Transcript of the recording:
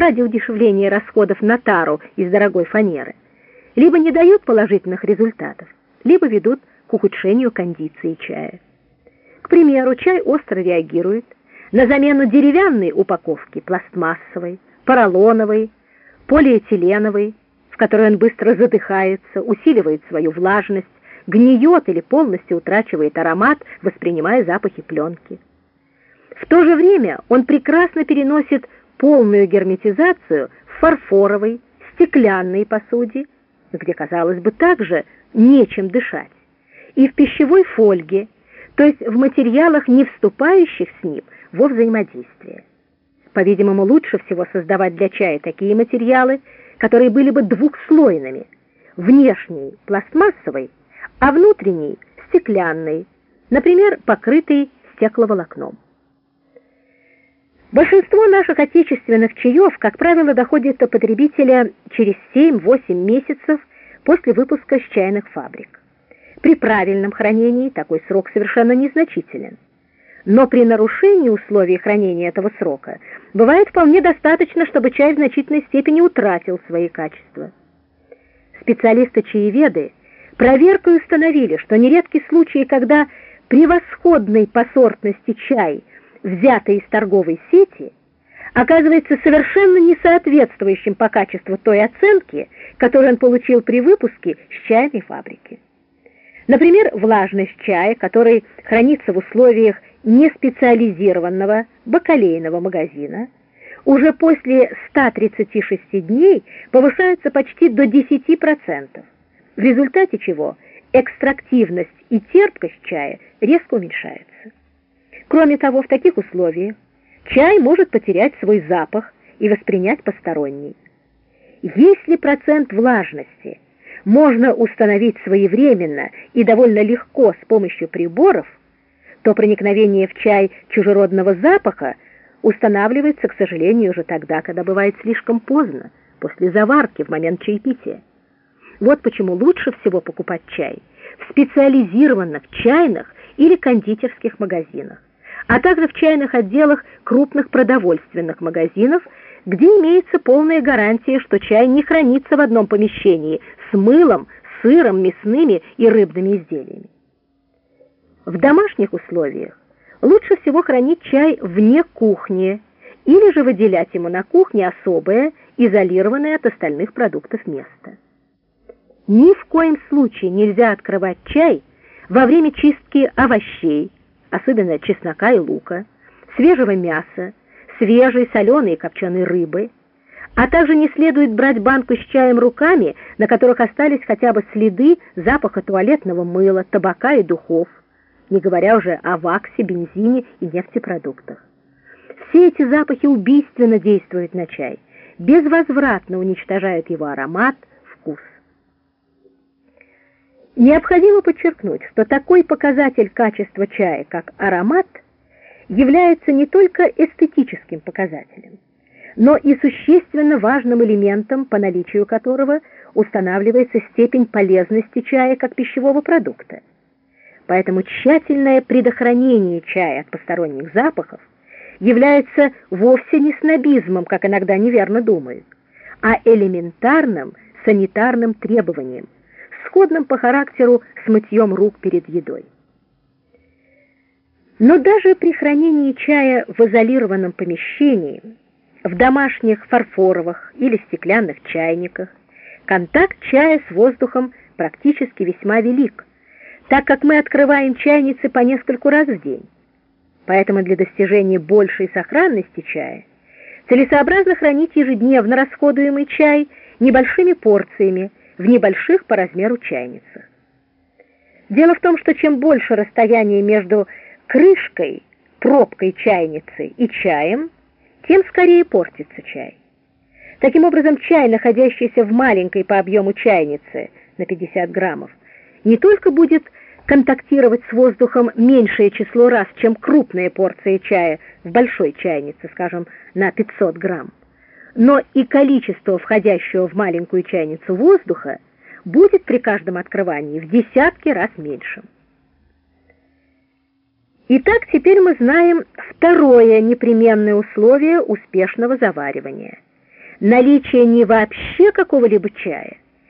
ради удешевления расходов на тару из дорогой фанеры, либо не дают положительных результатов, либо ведут к ухудшению кондиции чая. К примеру, чай остро реагирует на замену деревянной упаковки пластмассовой, поролоновой, полиэтиленовой, в которой он быстро задыхается, усиливает свою влажность, гниет или полностью утрачивает аромат, воспринимая запахи пленки. В то же время он прекрасно переносит полную герметизацию в фарфоровой, стеклянной посуде, где, казалось бы, также нечем дышать, и в пищевой фольге, то есть в материалах, не вступающих с ним во взаимодействие. По-видимому, лучше всего создавать для чая такие материалы, которые были бы двухслойными, внешний – пластмассовый, а внутренний – стеклянный, например, покрытый стекловолокном. Большинство наших отечественных чаев, как правило, доходит до потребителя через 7-8 месяцев после выпуска с чайных фабрик. При правильном хранении такой срок совершенно незначителен. Но при нарушении условий хранения этого срока бывает вполне достаточно, чтобы чай в значительной степени утратил свои качества. Специалисты-чаеведы проверкой установили, что нередки случаи, когда превосходный по сортности чай – взятый из торговой сети, оказывается совершенно несоответствующим по качеству той оценки, которую он получил при выпуске с чайной фабрики. Например, влажность чая, который хранится в условиях неспециализированного бакалейного магазина, уже после 136 дней повышается почти до 10%, в результате чего экстрактивность и терпкость чая резко уменьшаются. Кроме того, в таких условиях чай может потерять свой запах и воспринять посторонний. Если процент влажности можно установить своевременно и довольно легко с помощью приборов, то проникновение в чай чужеродного запаха устанавливается, к сожалению, уже тогда, когда бывает слишком поздно, после заварки, в момент чаепития. Вот почему лучше всего покупать чай в специализированных чайных или кондитерских магазинах а также в чайных отделах крупных продовольственных магазинов, где имеется полная гарантия, что чай не хранится в одном помещении с мылом, сыром, мясными и рыбными изделиями. В домашних условиях лучше всего хранить чай вне кухни или же выделять ему на кухне особое, изолированное от остальных продуктов место. Ни в коем случае нельзя открывать чай во время чистки овощей, особенно чеснока и лука, свежего мяса, свежей соленой и копченой рыбы, а также не следует брать банку с чаем руками, на которых остались хотя бы следы запаха туалетного мыла, табака и духов, не говоря уже о ваксе, бензине и нефтепродуктах. Все эти запахи убийственно действуют на чай, безвозвратно уничтожают его аромат. Необходимо подчеркнуть, что такой показатель качества чая, как аромат, является не только эстетическим показателем, но и существенно важным элементом, по наличию которого устанавливается степень полезности чая как пищевого продукта. Поэтому тщательное предохранение чая от посторонних запахов является вовсе не снобизмом, как иногда неверно думают, а элементарным санитарным требованием – сходным по характеру с мытьем рук перед едой. Но даже при хранении чая в изолированном помещении, в домашних фарфоровых или стеклянных чайниках, контакт чая с воздухом практически весьма велик, так как мы открываем чайницы по нескольку раз в день. Поэтому для достижения большей сохранности чая целесообразно хранить ежедневно расходуемый чай небольшими порциями в небольших по размеру чайницах. Дело в том, что чем больше расстояние между крышкой, пробкой чайницы и чаем, тем скорее портится чай. Таким образом, чай, находящийся в маленькой по объему чайнице на 50 граммов, не только будет контактировать с воздухом меньшее число раз, чем крупная порция чая в большой чайнице, скажем, на 500 грамм, но и количество входящего в маленькую чайницу воздуха будет при каждом открывании в десятки раз меньшим. Итак, теперь мы знаем второе непременное условие успешного заваривания. наличие не вообще какого-либо чая,